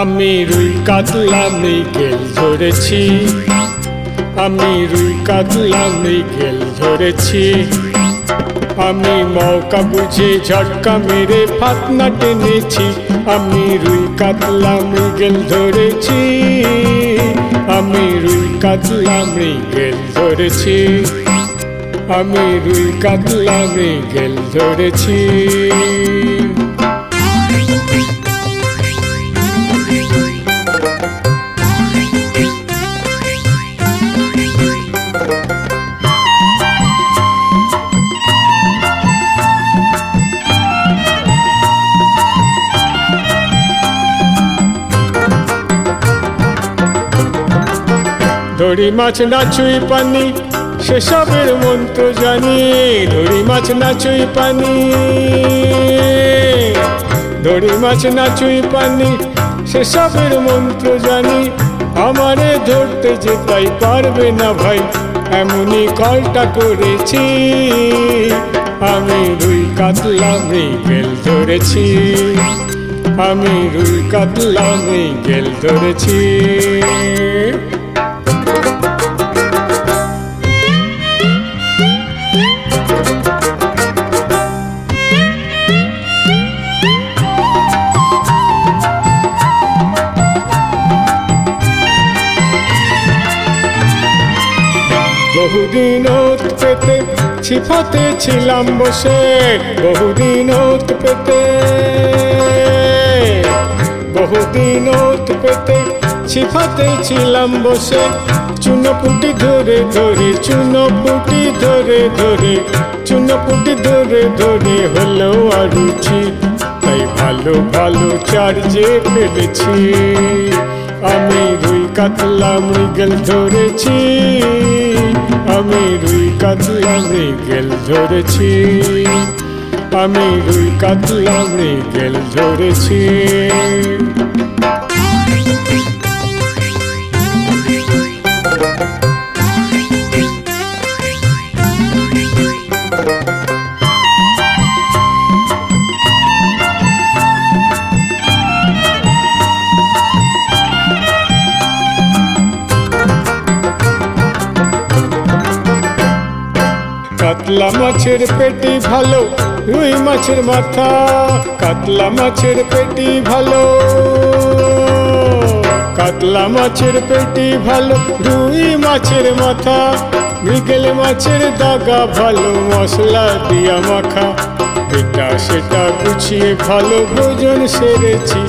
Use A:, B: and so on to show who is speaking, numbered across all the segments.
A: আমি রুই কাতলা মৃগেল ধরেছি। আমি রুই কাতলা মৃগেল ধরেছি। আমি মৌকা বুঝে ঝটকা মেরে ফাতনা টেনেছি। আমি রুই কাতলা মৃগেল ধরেছি। আমি রুই কাতলা মৃগেল ধরেছি। আমি রুই কাতলা মৃগেল ধরেছি। ধরি মাছ না ছুঁই পানি, সেসবের মন্ত্র জানি। ধরি মাছ না ছুঁই পানি ধরি মাছ না ছুঁই পানি, সেসবের মন্ত্র জানি। আমারে ধরতে যে তাই পারবে না ভাই, এমনই কলটা করেছি। আমি রুই কাতলা মৃগেল ধরেছি। আমি রুই কাতলা মৃগেল ধরেছি। বহুদিন পেতে ছিফাতে ছিলাম বসে বহুদিন পেতে বহুদিন পেতে ছিফাতে ছিলাম বসে, চুনোপুটি ধরে ধরে, চুনোপুটি ধরে ধরে, চুনোপুটি ধরে ধরে হলো আরুচি তাই ভালো ভালো চার্জে ফেলেছি। আমি রুই কাতলা মৃগেল ধরেছি। আমি রুই কাতলা মৃগেল ধরেছি। আমি রুই কাতলা মৃগেল ধরেছি। কাতলা মাছের পেটি ভালো, রুই মাছের মাথা। কাতলা মাছের পেটি ভালো, কাতলা মাছের পেটি ভালো, রুই মাছের মাথা। মৃগেল মাছের দাগা ভালো, মশলা দিয়া মাখা। এটা সেটা গুছিয়ে ভালো, ভোজন সেরেছি।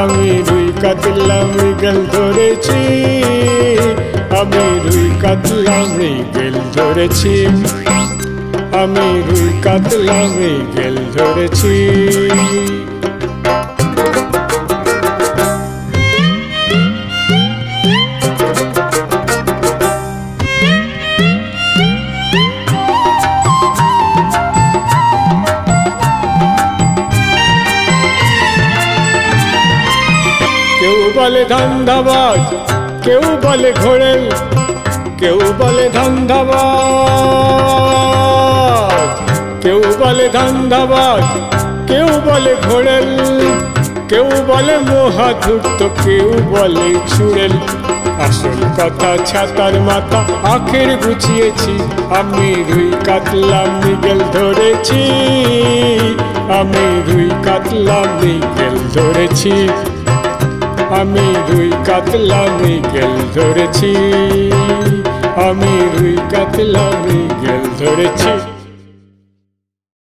A: আমি রুই কাতলা মৃগেল ধরেছি। আমি রুই কাতলা মৃগেল ধরেছি। আমি রুই কাতলা মৃগেল ধরেছি। কেউ বলে ধান্দাবাজ কেউ বলে ঘোড়েল কেউ বলে ধান্দাবাজ। ধান্দাবাজ কেউ বলে ঘোড়েল, কেউ বলে মহাধূর্ত কেউ বলে ছুড়েল আসল কথা ছাতার মাথা, আখের গুছিয়েছি। আমি রুই কাতলা মিগেল ধরেছি। আমি রুই কাতলা মিগেল ধরেছি। আমি রুই কাতলা মৃগেল ধরেছি। আমি রুই কাতলা মৃগেল ধরেছি।